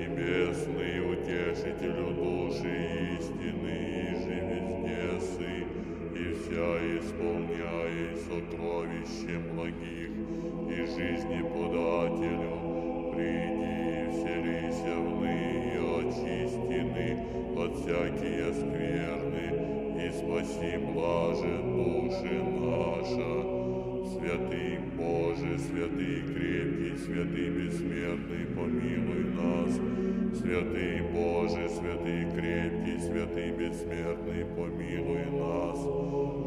небесный, утешителю души истины, и живи здесы, и вся исполняй сокровище благих, и жизни подателю, приди и вселися в ныне очистины от всякие скверны, и спаси блаже души наша. Святый Боже, святый крепкий, святый бессмертный, помилуй нас. Святый Боже, святый крепкий, святый бессмертный, помилуй нас.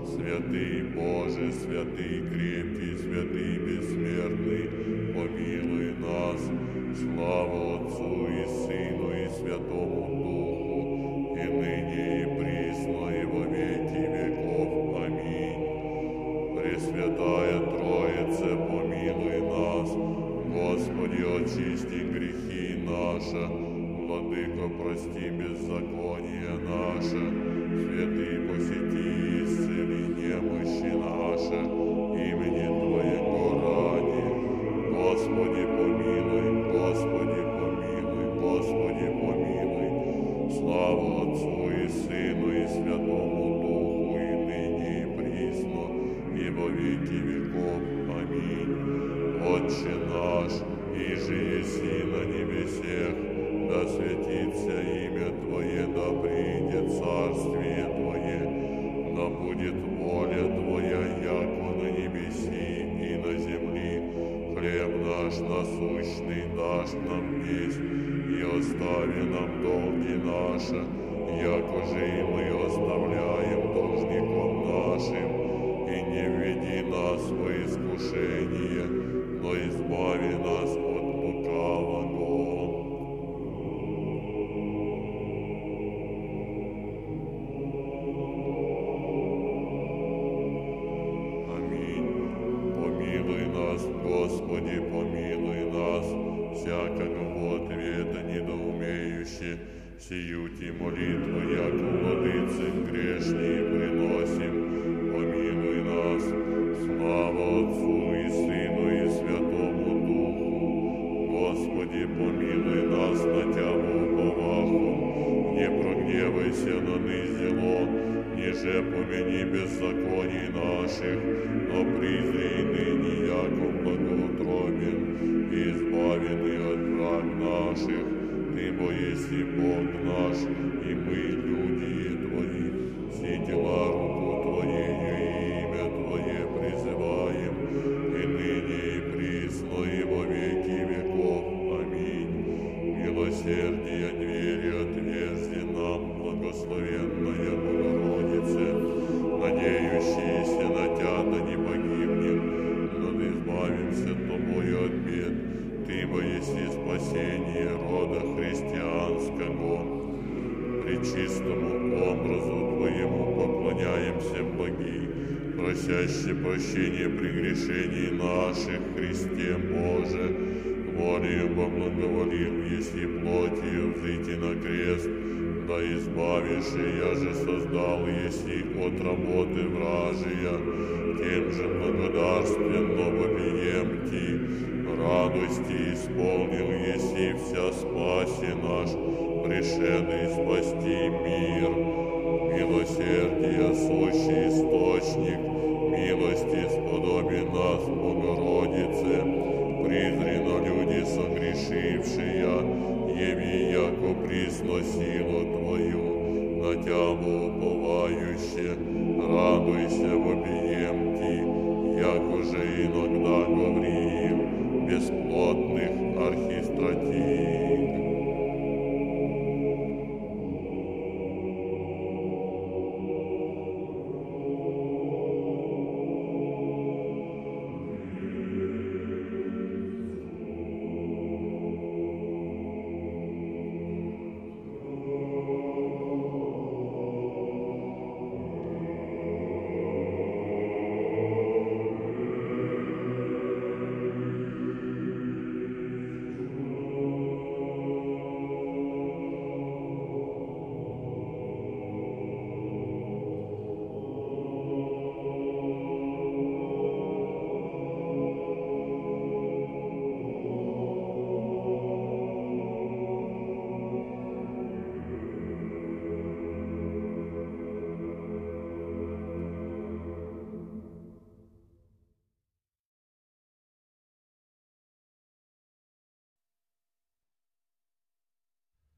Святый Боже, святый крепкий, святый бессмертный, помилуй нас. Слава Отцу и Сыну и Святому Духу, очисти грехи наши. Владыко, прости беззаконие наше. Святый, посети и исцели немощи наши. Имени Твоего ради. Господи, помилуй, Господи, помилуй, Господи, помилуй. Слава Отцу и Сыну и Святому Духу, и ныне и присно, и во веки веков. Аминь. Отче наш, и же еси на небесех, да светится имя Твое, да придет царствие Твое, да будет воля Твоя, яко на небеси и на земли. Хлеб наш насущный дашь нам есть, и остави нам долги наши, яко же и мы оставляем должником нашим, и не введи нас во искушение, но избави нас всякого ответа недоумеющие, сиюти молитву, яко владыцы грешней приносим. Помилуй нас, прогневайся на низело, ниже помяни беззаконий наших, но призри и ныне, яко благоутробен, и избавены от враг наших. Ты бо еси Бог наш, и мы люди Твои, все дела Пречистому образу Твоему поклоняемся, боги, просяще прощения прегрешений наших, Христе Боже, волею поблаговолил, если плотью взойти на крест, да избавишь, я же создал, если от работы вражия, тем же благодарственно вопием Ти, радости исполнил, если вся спаси наш, пришедший спасти мир. Милосердие, сущий источник, милости сподоби нас, Богородице, призрено люди согрешившие, яви яко присно силу Твою, на Тябу уповающе,